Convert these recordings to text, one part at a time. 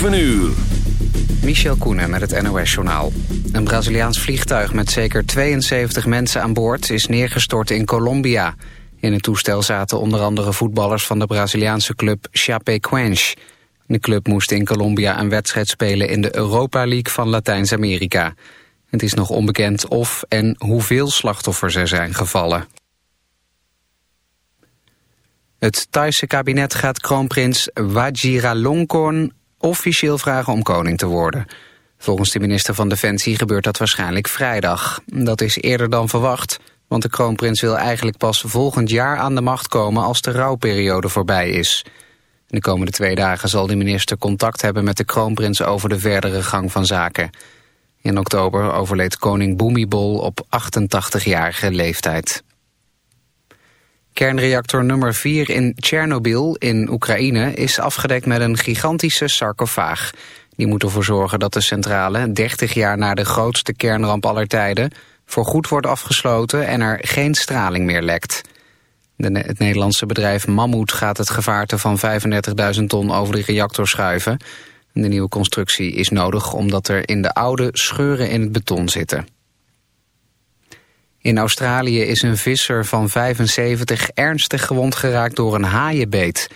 7 uur. Michel Koenen met het NOS-journaal. Een Braziliaans vliegtuig met zeker 72 mensen aan boord is neergestort in Colombia. In het toestel zaten onder andere voetballers van de Braziliaanse club Chapecoense. De club moest in Colombia een wedstrijd spelen in de Europa League van Latijns-Amerika. Het is nog onbekend of en hoeveel slachtoffers er zijn gevallen. Het Thaise kabinet gaat kroonprins Vajiralongkorn officieel vragen om koning te worden. Volgens de minister van Defensie gebeurt dat waarschijnlijk vrijdag. Dat is eerder dan verwacht, want de kroonprins wil eigenlijk pas volgend jaar aan de macht komen als de rouwperiode voorbij is. De komende twee dagen zal de minister contact hebben met de kroonprins over de verdere gang van zaken. In oktober overleed koning Bhumibol op 88-jarige leeftijd. Kernreactor nummer 4 in Tsjernobyl in Oekraïne is afgedekt met een gigantische sarcofaag. Die moet ervoor zorgen dat de centrale, 30 jaar na de grootste kernramp aller tijden, voorgoed wordt afgesloten en er geen straling meer lekt. De, het Nederlandse bedrijf Mammoet gaat het gevaarte van 35.000 ton over de reactor schuiven. De nieuwe constructie is nodig omdat er in de oude scheuren in het beton zitten. In Australië is een visser van 75 ernstig gewond geraakt door een haaienbeet.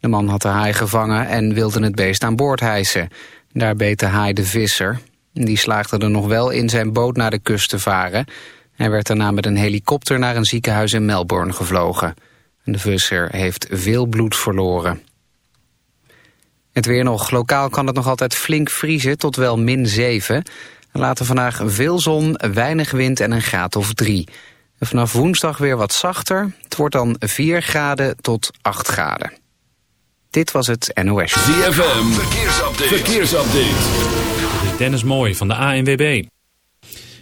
De man had de haai gevangen en wilde het beest aan boord hijsen. Daar beet de haai de visser. Die slaagde er nog wel in zijn boot naar de kust te varen. Hij werd daarna met een helikopter naar een ziekenhuis in Melbourne gevlogen. De visser heeft veel bloed verloren. Het weer nog. Lokaal kan het nog altijd flink vriezen tot wel min 7. Later vandaag veel zon, weinig wind en een graad of 3. Vanaf woensdag weer wat zachter. Het wordt dan 4 graden tot 8 graden. Dit was het NOS. ZFM, verkeersupdate. verkeersupdate. Dennis Mooi van de ANWB.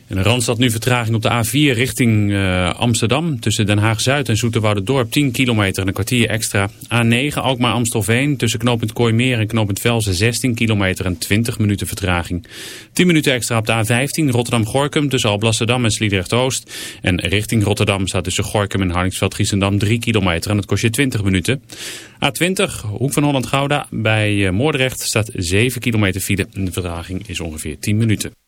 In de Randstad nu vertraging op de A4 richting uh, Amsterdam. Tussen Den Haag-Zuid en Dorp 10 kilometer en een kwartier extra. A9 Alkmaar-Amstelveen tussen knooppunt Kooimeer en knooppunt Velsen 16 kilometer en 20 minuten vertraging. 10 minuten extra op de A15 Rotterdam-Gorkum tussen Alblasserdam en Sliedrecht-Oost. En richting Rotterdam staat tussen Gorkum en Hardingsveld-Giessendam 3 kilometer en dat kost je 20 minuten. A20 Hoek van Holland-Gouda bij eh, Moordrecht staat 7 kilometer file de vertraging is ongeveer 10 minuten.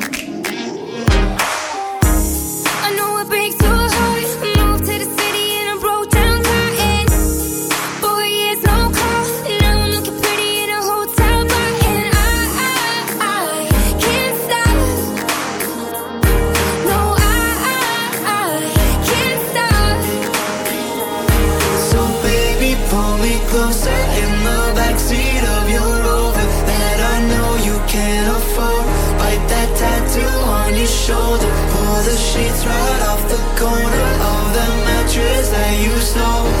slow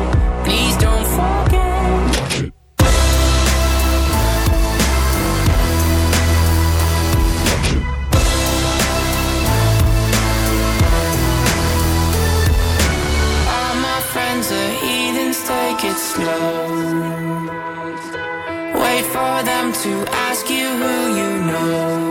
it slow. Wait for them to ask you who you know.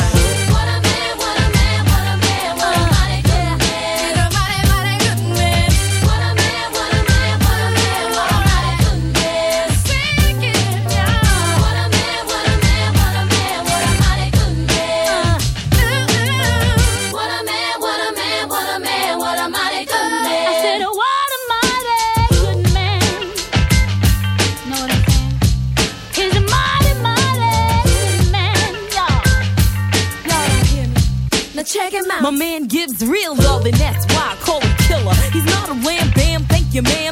Real love, and that's why I call him killer. He's not a wham bam, thank you, ma'am.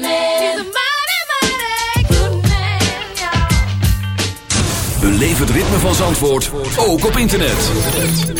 Man. He's a mighty, mighty good man. Beleef het ritme van Zandvoort, ook op internet.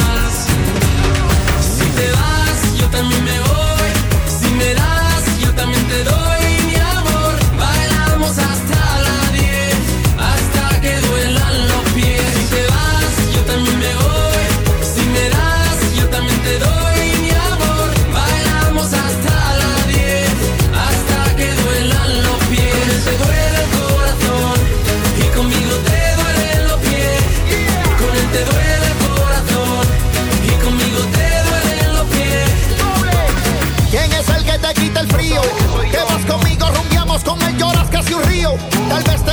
Yo también me voy. Si me das, vacío. Tal vez te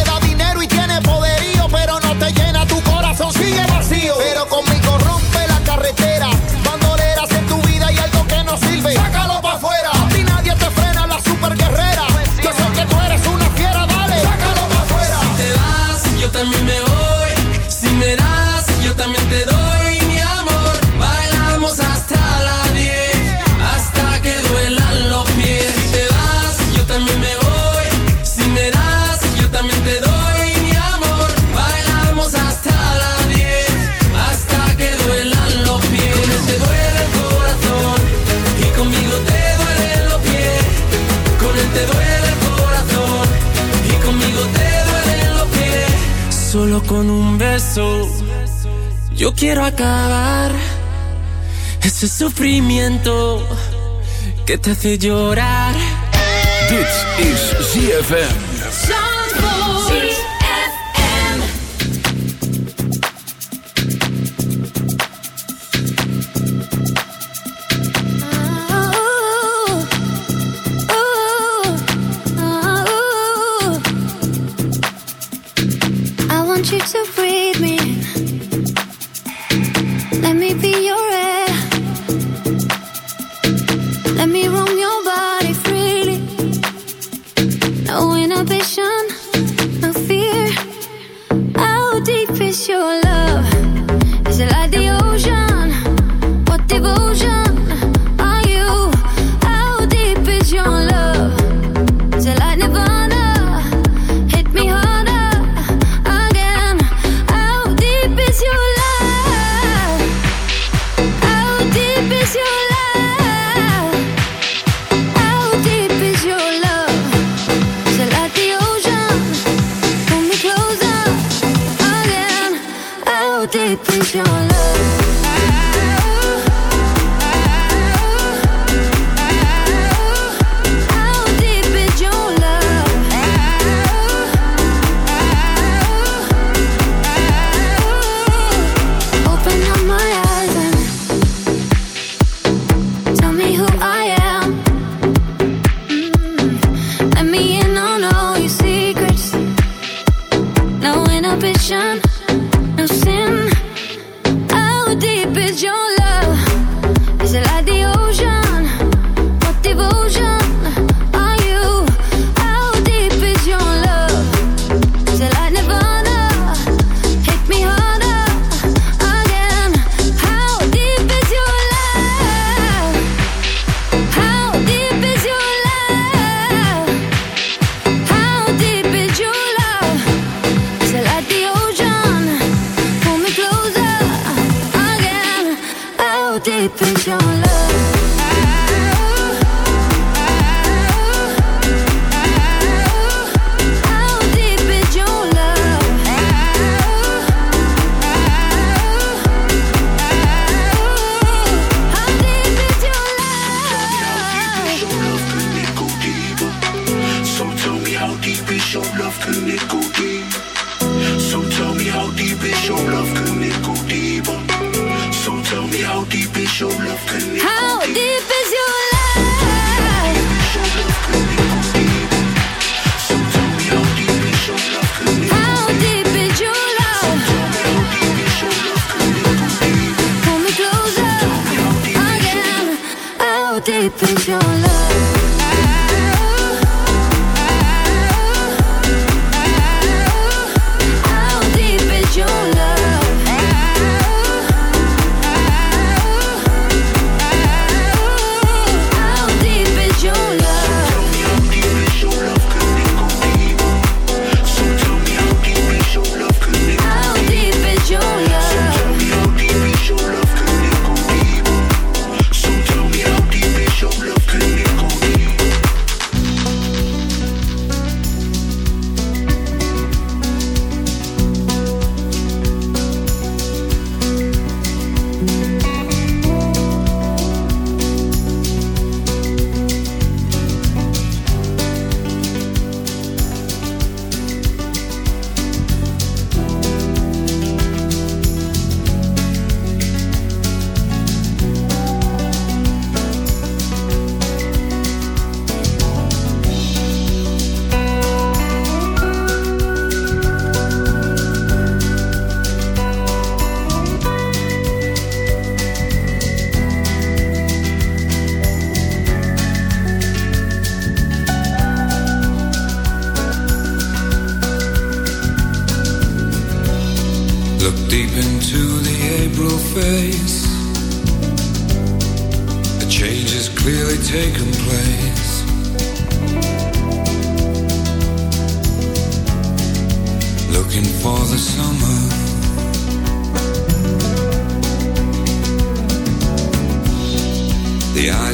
Yo quiero acabar ese sufrimiento que te hace llorar. Is